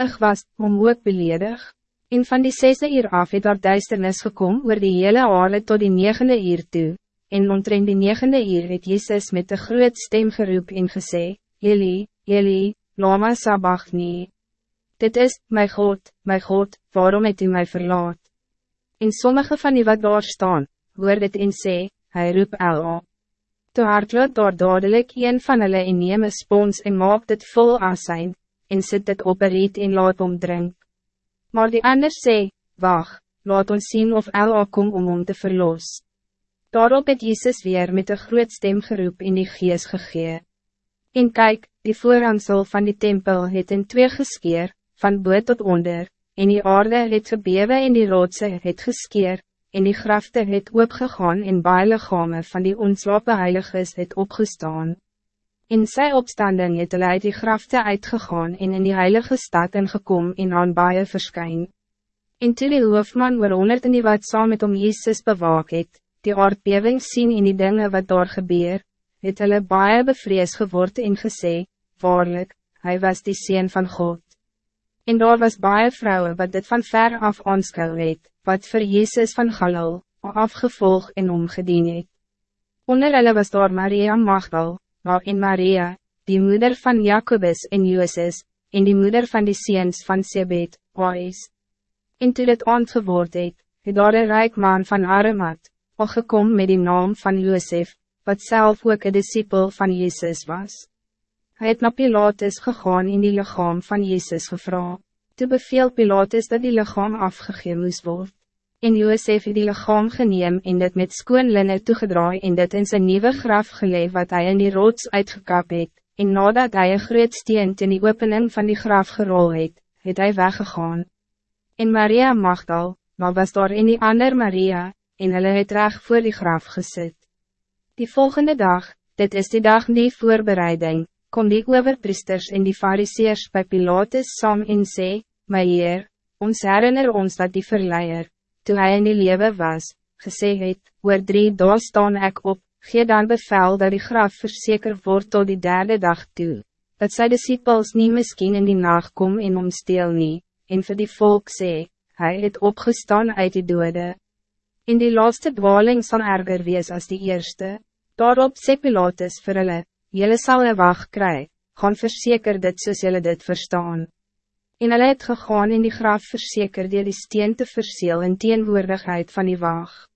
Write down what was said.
Ik was, om ook beledig. En van die zesde uur af het daar duisternis gekom oor die hele aarde tot die negende uur toe. En omtrent die negende uur het Jezus met de groot stem geroep en gesê, Eli, Eli, lama sabachni. Dit is, my God, my God, waarom het u mij verlaat? En sommige van die wat daar staan, hoor dit en sê, hy roep Ela. Toe hardloop daar dadelijk een van hulle en neem een spons en maak dit vol asijn, en sit dit op een riet en laat om drink. Maar die ander sê, wacht, laat ons zien of Ela kom om om te verlos. Daarop het Jezus weer met een groot stem geroep in die gees gegee. En kijk, die voorhansel van die tempel het in twee geskeer, van boot tot onder, en die aarde het gebewe en die roodse het geskeer, en die grafte het oopgegaan en baie lichame van die ontslape heiliges het opgestaan. In sy opstanding het hulle uit die grafte uitgegaan en in die heilige stad ingekom en aan baie verskyn. En toe die hoofman oor honderd en die wat saam met om Jezus bewaak het, die aardbeving sien in die dingen wat daar gebeur, het hulle baie bevrees geword en gesê, waarlik, hij was die Seen van God. En daar was baie vrouwen wat dit van ver af aanskou het, wat voor Jezus van Galil, afgevolg en omgedien het. Onder hulle was daar Maria Magdal, maar in Maria, die moeder van Jacobus en Joses, en die moeder van die seens van Sebet, Ois. En toe dit aangeword het, het daar een rijk man van Arimat, al gekom met die naam van Josef, wat zelf ook een discipel van Jezus was. Hij het naar Pilatus gegaan in die lichaam van Jezus gevra. Toe beveel Pilatus dat die lichaam afgegee moes word. En Josef het die lichaam geneem en dit met skoon linne toegedraai en dit in zijn nieuwe graf geleef wat hij in die rots uitgekap het. En nadat hij een groot steen in die opening van die graf gerol het, het hy weggegaan. En Maria Magdal, maar was daar in die ander Maria, en hulle het reg voor die graf gezet. Die volgende dag, dit is die dag die voorbereiding, kom die overpriesters en die fariseers bij Pilatus saam en sê, My Heer, ons herinner ons dat die verleier, toe hy in die lewe was, gesê het, oor drie dae staan ek op, gee dan bevel dat die graf verzeker wordt tot die derde dag toe, dat sy disciples nie miskien in die nacht kom en omsteel nie, en vir die volk sê, hy het opgestaan uit die dode. In die laatste dwaling sal erger wees als die eerste, daarop sê Pilatus vir hulle, Jelle sal een wacht kry, gaan verzeker dit soos jylle dit verstaan. En hulle het gegaan in die graf verzeker die die steen te verseel in teenwoordigheid van die wacht.